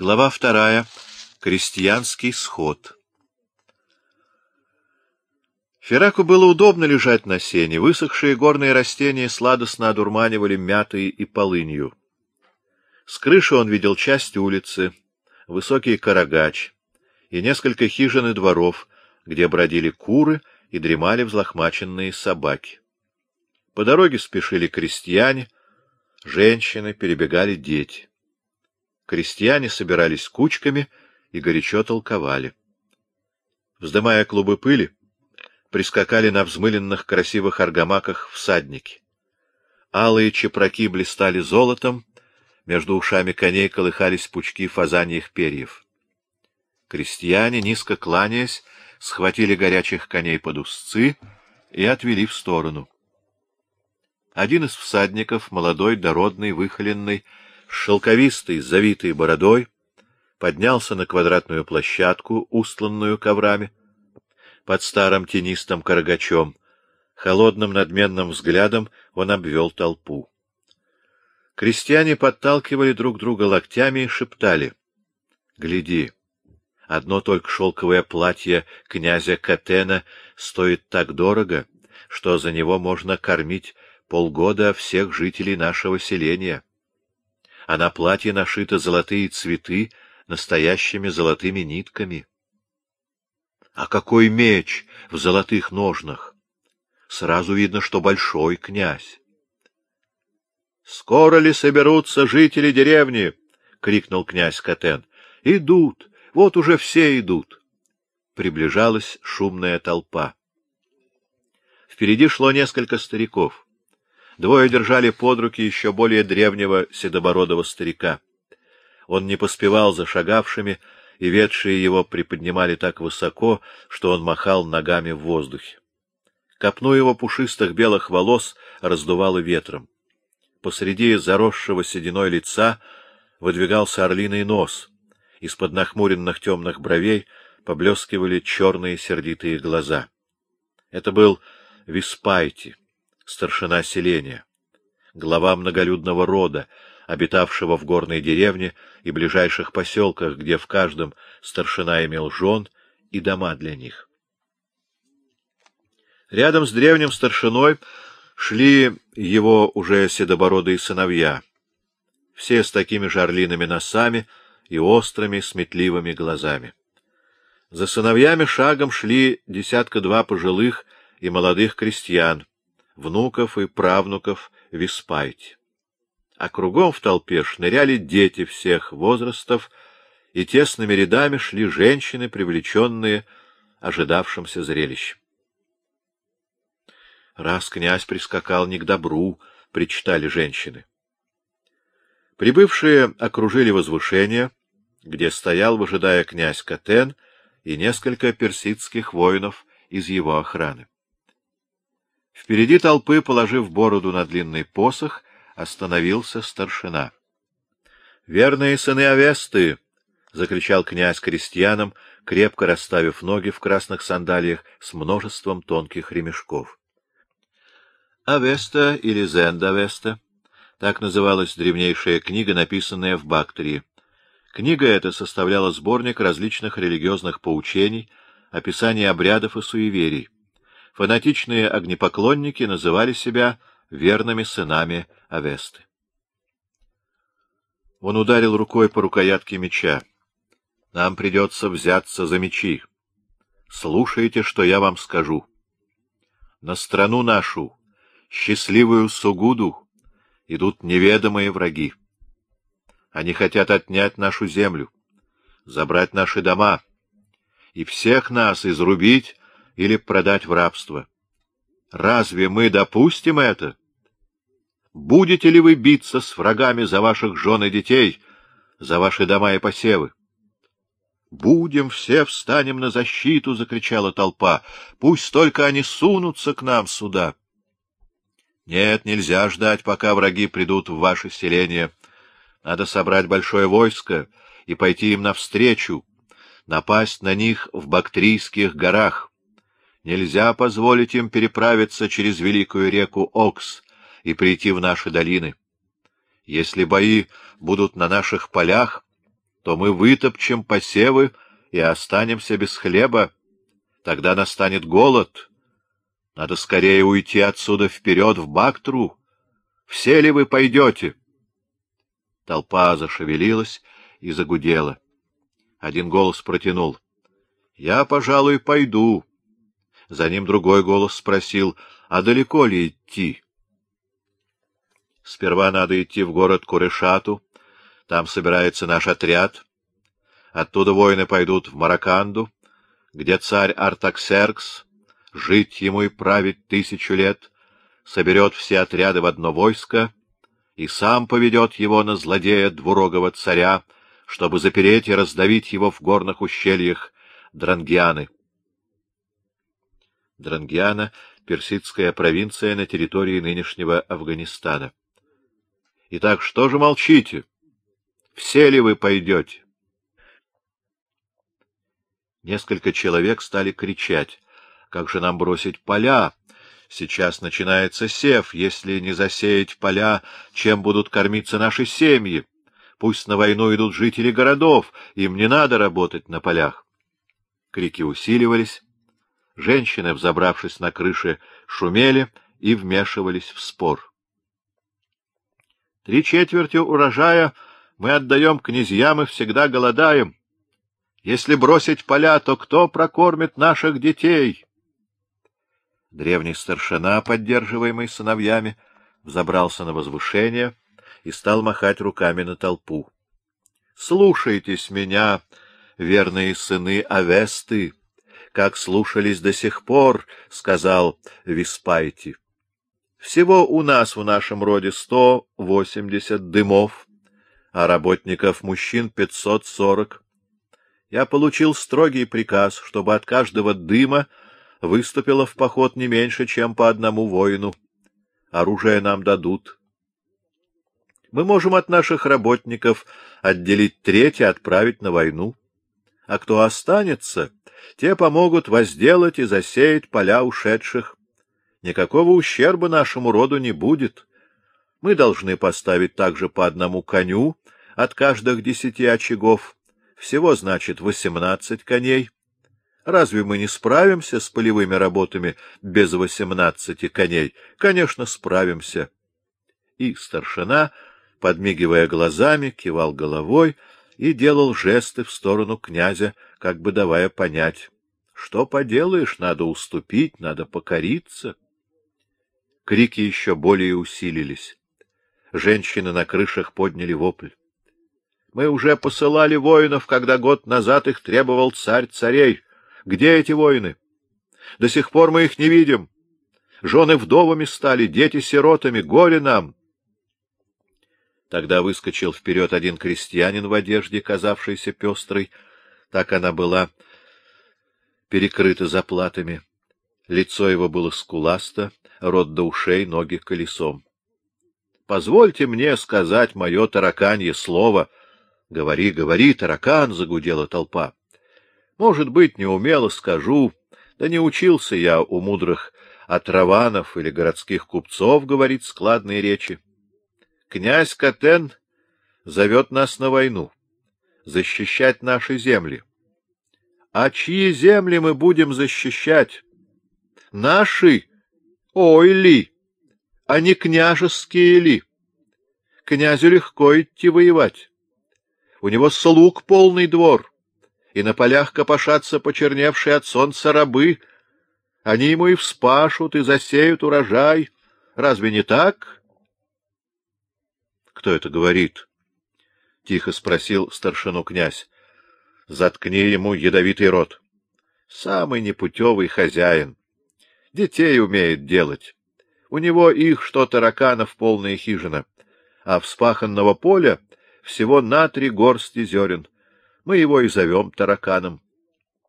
Глава вторая. Крестьянский сход. Фераку было удобно лежать на сене. Высохшие горные растения сладостно одурманивали мятой и полынью. С крыши он видел часть улицы, высокий карагач и несколько хижин и дворов, где бродили куры и дремали взлохмаченные собаки. По дороге спешили крестьяне, женщины, перебегали дети. Крестьяне собирались кучками и горячо толковали. Вздымая клубы пыли, прискакали на взмыленных красивых аргамаках всадники. Алые чепраки блистали золотом, между ушами коней колыхались пучки фазаньих перьев. Крестьяне, низко кланяясь, схватили горячих коней под узцы и отвели в сторону. Один из всадников, молодой, дородный, выхоленный, с шелковистой, завитой бородой, поднялся на квадратную площадку, устланную коврами. Под старым тенистым карагачом, холодным надменным взглядом он обвел толпу. Крестьяне подталкивали друг друга локтями и шептали. — Гляди! Одно только шелковое платье князя Катена стоит так дорого, что за него можно кормить полгода всех жителей нашего селения. А на платье нашиты золотые цветы настоящими золотыми нитками. А какой меч в золотых ножнах! Сразу видно, что большой князь. — Скоро ли соберутся жители деревни? — крикнул князь Катен. — Идут, вот уже все идут. Приближалась шумная толпа. Впереди шло несколько стариков. Двое держали под руки еще более древнего седобородого старика. Он не поспевал за шагавшими, и ветшие его приподнимали так высоко, что он махал ногами в воздухе. Копну его пушистых белых волос раздувало ветром. Посреди заросшего сединой лица выдвигался орлиный нос. Из-под нахмуренных темных бровей поблескивали черные сердитые глаза. Это был Виспайти старшина селения, глава многолюдного рода, обитавшего в горной деревне и ближайших поселках, где в каждом старшина имел жен и дома для них. Рядом с древним старшиной шли его уже седобородые сыновья, все с такими же орлиными носами и острыми сметливыми глазами. За сыновьями шагом шли десятка-два пожилых и молодых крестьян, внуков и правнуков Виспайте. А кругом в толпе шныряли дети всех возрастов, и тесными рядами шли женщины, привлеченные ожидавшимся зрелищем. «Раз князь прискакал не к добру», — причитали женщины. Прибывшие окружили возвышение, где стоял, выжидая князь Катен, и несколько персидских воинов из его охраны. Впереди толпы, положив бороду на длинный посох, остановился старшина. — Верные сыны Авесты! — закричал князь крестьянам, крепко расставив ноги в красных сандалиях с множеством тонких ремешков. Авеста или Зендавеста — так называлась древнейшая книга, написанная в Бактрии. Книга эта составляла сборник различных религиозных поучений, описание обрядов и суеверий. Фанатичные огнепоклонники называли себя верными сынами Авесты. Он ударил рукой по рукоятке меча. Нам придется взяться за мечи. Слушайте, что я вам скажу. На страну нашу, счастливую Сугуду, идут неведомые враги. Они хотят отнять нашу землю, забрать наши дома и всех нас изрубить или продать в рабство. Разве мы допустим это? Будете ли вы биться с врагами за ваших жен и детей, за ваши дома и посевы? «Будем, все встанем на защиту!» — закричала толпа. «Пусть только они сунутся к нам сюда!» «Нет, нельзя ждать, пока враги придут в ваше селение. Надо собрать большое войско и пойти им навстречу, напасть на них в Бактрийских горах. Нельзя позволить им переправиться через великую реку Окс и прийти в наши долины. Если бои будут на наших полях, то мы вытопчем посевы и останемся без хлеба. Тогда настанет голод. Надо скорее уйти отсюда вперед в Бактру. Все ли вы пойдете? Толпа зашевелилась и загудела. Один голос протянул. — Я, пожалуй, пойду. За ним другой голос спросил, а далеко ли идти? Сперва надо идти в город Курешату, там собирается наш отряд. Оттуда воины пойдут в Мараканду, где царь Артаксеркс, жить ему и править тысячу лет, соберет все отряды в одно войско и сам поведет его на злодея двурогого царя, чтобы запереть и раздавить его в горных ущельях Дрангианы. Дрангиана — персидская провинция на территории нынешнего Афганистана. Итак, что же молчите? Все ли вы пойдете? Несколько человек стали кричать. Как же нам бросить поля? Сейчас начинается сев. Если не засеять поля, чем будут кормиться наши семьи? Пусть на войну идут жители городов, им не надо работать на полях. Крики усиливались. Женщины, взобравшись на крыши, шумели и вмешивались в спор. Три четверти урожая мы отдаем князьям и всегда голодаем. Если бросить поля, то кто прокормит наших детей? Древний старшина, поддерживаемый сыновьями, взобрался на возвышение и стал махать руками на толпу. — Слушайтесь меня, верные сыны Авесты, как слушались до сих пор, — сказал Виспайти. Всего у нас в нашем роде сто восемьдесят дымов, а работников мужчин пятьсот сорок. Я получил строгий приказ, чтобы от каждого дыма выступило в поход не меньше, чем по одному воину. Оружие нам дадут. Мы можем от наших работников отделить треть и отправить на войну. А кто останется, те помогут возделать и засеять поля ушедших. Никакого ущерба нашему роду не будет. Мы должны поставить также по одному коню от каждых десяти очагов. Всего, значит, восемнадцать коней. Разве мы не справимся с полевыми работами без восемнадцати коней? Конечно, справимся. И старшина, подмигивая глазами, кивал головой и делал жесты в сторону князя, как бы давая понять, что поделаешь, надо уступить, надо покориться. Крики еще более усилились. Женщины на крышах подняли вопль. Мы уже посылали воинов, когда год назад их требовал царь царей. Где эти воины? До сих пор мы их не видим. Жены вдовами стали, дети сиротами. Горе нам! Тогда выскочил вперед один крестьянин в одежде, казавшейся пестрой. Так она была перекрыта заплатами. Лицо его было скуласто, рот до ушей, ноги колесом. — Позвольте мне сказать мое тараканье слово. — Говори, говори, таракан! — загудела толпа. — Может быть, неумело скажу, да не учился я у мудрых отраванов или городских купцов говорить складные речи. Князь Катен зовет нас на войну, защищать наши земли. А чьи земли мы будем защищать? Наши? Ой ли! А не княжеские ли? Князю легко идти воевать. У него слуг полный двор, и на полях копошатся почерневшие от солнца рабы. Они ему и вспашут, и засеют урожай. Разве не так? — Кто это говорит? — тихо спросил старшину князь. — Заткни ему ядовитый рот. Самый непутевый хозяин. Детей умеет делать. У него их, что тараканов, полная хижина. А вспаханного поля всего на три горсти зерен. Мы его и зовем тараканом.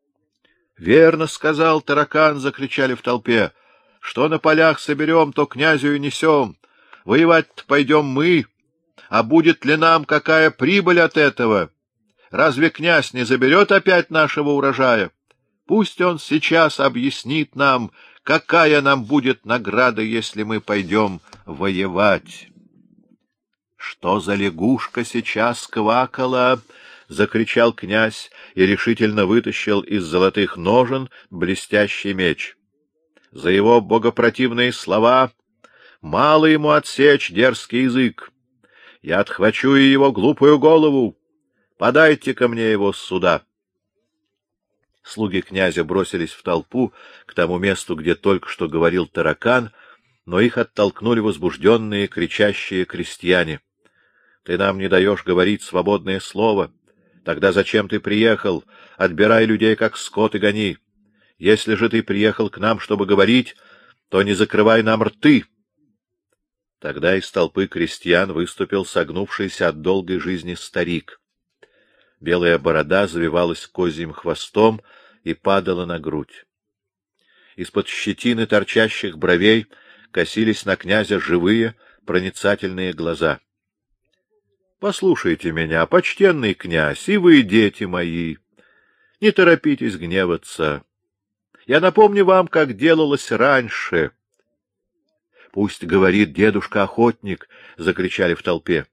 — Верно, — сказал таракан, — закричали в толпе. — Что на полях соберем, то князю и несем. Воевать пойдем мы. А будет ли нам какая прибыль от этого? Разве князь не заберет опять нашего урожая? Пусть он сейчас объяснит нам, Какая нам будет награда, если мы пойдем воевать? Что за лягушка сейчас квакала? — закричал князь и решительно вытащил из золотых ножен блестящий меч. За его богопротивные слова мало ему отсечь дерзкий язык. Я отхвачу и его глупую голову. Подайте-ка мне его сюда. Слуги князя бросились в толпу к тому месту, где только что говорил таракан, но их оттолкнули возбужденные, кричащие крестьяне. — Ты нам не даешь говорить свободное слово. Тогда зачем ты приехал? Отбирай людей, как скот, и гони. Если же ты приехал к нам, чтобы говорить, то не закрывай нам рты. Тогда из толпы крестьян выступил согнувшийся от долгой жизни старик. Белая борода завивалась козьим хвостом и падала на грудь. Из-под щетины торчащих бровей косились на князя живые, проницательные глаза. — Послушайте меня, почтенный князь, и вы, дети мои, не торопитесь гневаться. Я напомню вам, как делалось раньше. — Пусть говорит дедушка-охотник, — закричали в толпе.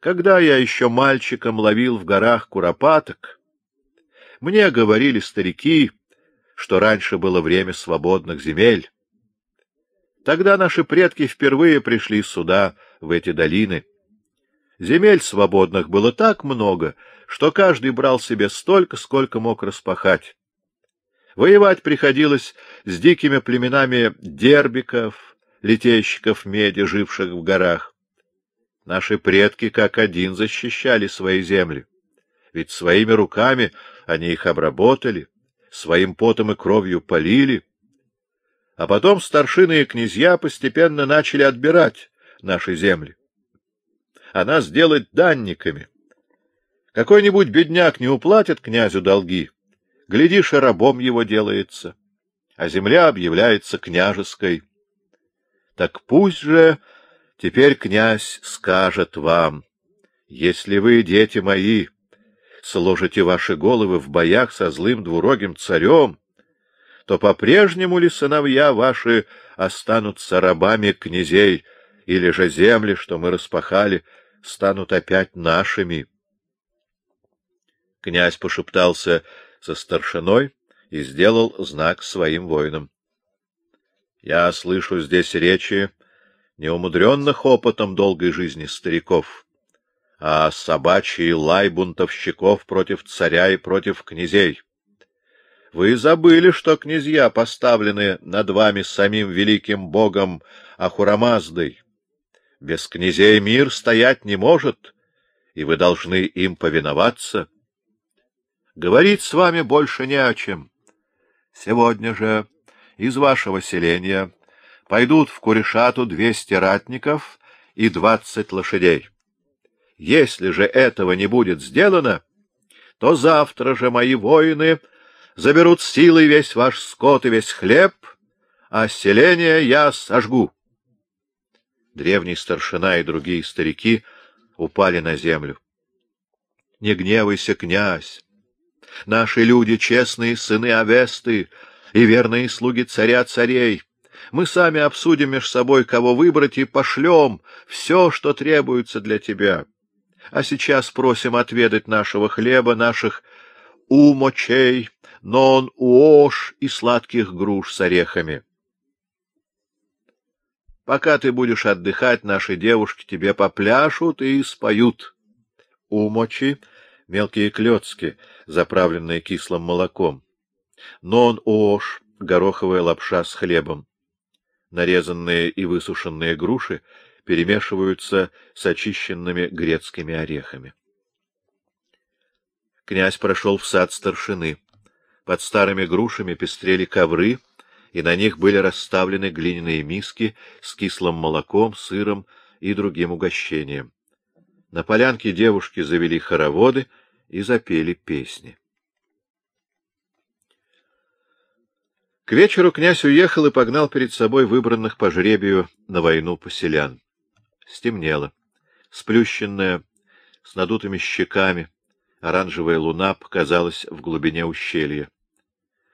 Когда я еще мальчиком ловил в горах куропаток, мне говорили старики, что раньше было время свободных земель. Тогда наши предки впервые пришли сюда, в эти долины. Земель свободных было так много, что каждый брал себе столько, сколько мог распахать. Воевать приходилось с дикими племенами дербиков, летейщиков меди, живших в горах. Наши предки как один защищали свои земли, ведь своими руками они их обработали, своим потом и кровью полили. А потом старшины и князья постепенно начали отбирать наши земли, а нас делать данниками. Какой-нибудь бедняк не уплатит князю долги, Глядишь, и рабом его делается, а земля объявляется княжеской. Так пусть же теперь князь скажет вам, если вы, дети мои, сложите ваши головы в боях со злым двурогим царем, то по-прежнему ли сыновья ваши останутся рабами князей, или же земли, что мы распахали, станут опять нашими? Князь пошептался со старшиной и сделал знак своим воинам. Я слышу здесь речи неумудренных опытом долгой жизни стариков, а собачий лай бунтовщиков против царя и против князей. Вы забыли, что князья поставлены над вами самим великим богом Ахурамаздой. Без князей мир стоять не может, и вы должны им повиноваться. Говорить с вами больше не о чем. Сегодня же из вашего селения пойдут в Курешату двести ратников и двадцать лошадей. Если же этого не будет сделано, то завтра же мои воины заберут силой весь ваш скот и весь хлеб, а селение я сожгу. Древний старшина и другие старики упали на землю. — Не гневайся, князь! Наши люди — честные сыны Авесты и верные слуги царя-царей. Мы сами обсудим между собой, кого выбрать, и пошлем все, что требуется для тебя. А сейчас просим отведать нашего хлеба, наших умочей, нон-уош и сладких груш с орехами. Пока ты будешь отдыхать, наши девушки тебе попляшут и споют. Умочи мелкие клетки, заправленные кислым молоком. Нон-ош — гороховая лапша с хлебом. Нарезанные и высушенные груши перемешиваются с очищенными грецкими орехами. Князь прошел в сад старшины. Под старыми грушами пестрели ковры, и на них были расставлены глиняные миски с кислым молоком, сыром и другим угощением. На полянке девушки завели хороводы и запели песни. К вечеру князь уехал и погнал перед собой выбранных по жребию на войну поселян. Стемнело. Сплющенная, с надутыми щеками, оранжевая луна показалась в глубине ущелья.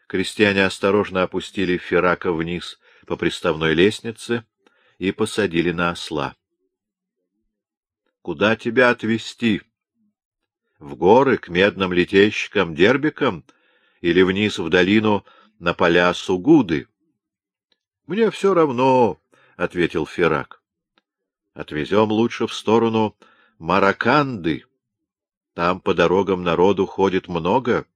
Крестьяне осторожно опустили Ферака вниз по приставной лестнице и посадили на осла. — Куда тебя отвезти? В горы, к медным летейщикам, дербикам или вниз в долину на поля Сугуды? — Мне все равно, — ответил Ферак. — Отвезем лучше в сторону Мараканды. Там по дорогам народу ходит много,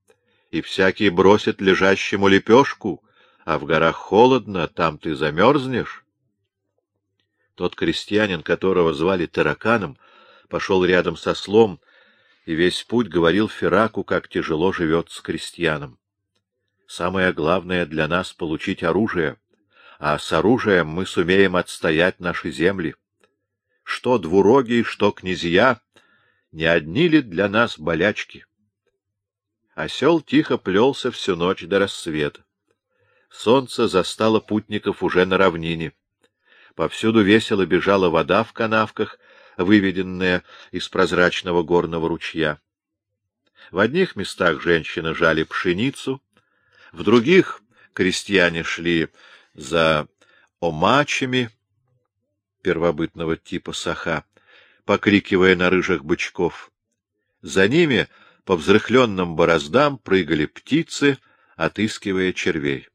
и всякий бросит лежащему лепешку, а в горах холодно, там ты замерзнешь. Тот крестьянин, которого звали Тараканом, пошел рядом со слом, и весь путь говорил Фераку, как тяжело живет с крестьяном. Самое главное для нас — получить оружие, а с оружием мы сумеем отстоять наши земли. Что двуроги, что князья, не одни ли для нас болячки? Осел тихо плелся всю ночь до рассвета. Солнце застало путников уже на равнине. Повсюду весело бежала вода в канавках, выведенная из прозрачного горного ручья. В одних местах женщины жали пшеницу, в других крестьяне шли за омачами первобытного типа саха, покрикивая на рыжих бычков. За ними по взрыхленным бороздам прыгали птицы, отыскивая червей.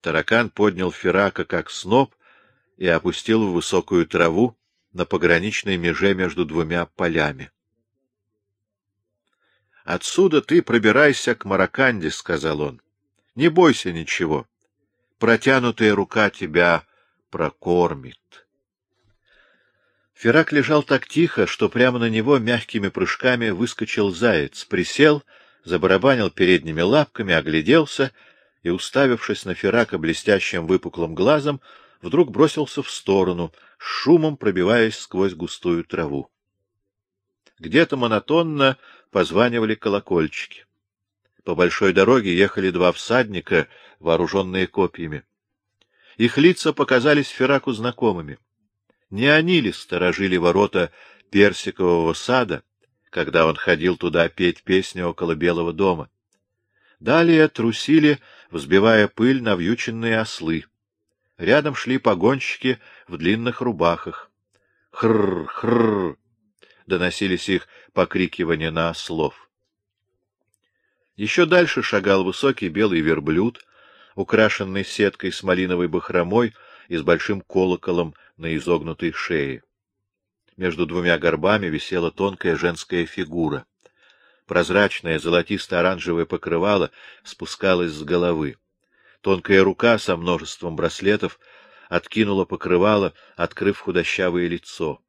Таракан поднял Ферака как сноп и опустил в высокую траву на пограничной меже между двумя полями. — Отсюда ты пробирайся к Мараканде, — сказал он. — Не бойся ничего. Протянутая рука тебя прокормит. Ферак лежал так тихо, что прямо на него мягкими прыжками выскочил заяц, присел, забарабанил передними лапками, огляделся и, уставившись на Ферака блестящим выпуклым глазом, вдруг бросился в сторону, шумом пробиваясь сквозь густую траву. Где-то монотонно позванивали колокольчики. По большой дороге ехали два всадника, вооруженные копьями. Их лица показались Фераку знакомыми. Не они ли сторожили ворота персикового сада, когда он ходил туда петь песни около Белого дома? Далее трусили, взбивая пыль, навьюченные ослы. Рядом шли погонщики в длинных рубахах. Хрр, доносились их покрикивания на ослов. Еще дальше шагал высокий белый верблюд, украшенный сеткой с малиновой бахромой и с большим колоколом на изогнутой шее. Между двумя горбами висела тонкая женская фигура. Прозрачное золотисто-оранжевое покрывало спускалось с головы. Тонкая рука со множеством браслетов откинула покрывало, открыв худощавое лицо.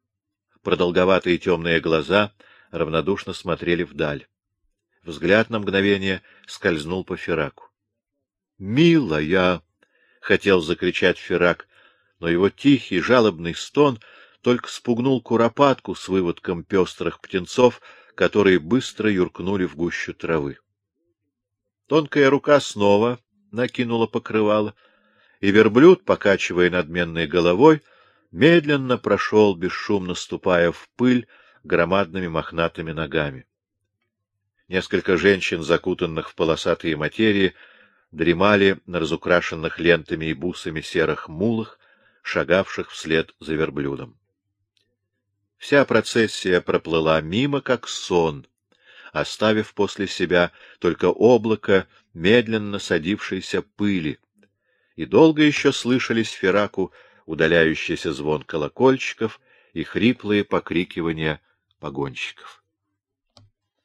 Продолговатые темные глаза равнодушно смотрели вдаль. Взгляд на мгновение скользнул по Фераку. «Милая!» — хотел закричать Ферак, но его тихий, жалобный стон только спугнул куропатку с выводком пестрых птенцов, которые быстро юркнули в гущу травы. Тонкая рука снова накинула покрывало, и верблюд, покачивая надменной головой, медленно прошел, бесшумно ступая в пыль громадными мохнатыми ногами. Несколько женщин, закутанных в полосатые материи, дремали на разукрашенных лентами и бусами серых мулах, шагавших вслед за верблюдом. Вся процессия проплыла мимо, как сон, оставив после себя только облако медленно садившейся пыли, и долго еще слышались Фераку удаляющийся звон колокольчиков и хриплые покрикивания погонщиков.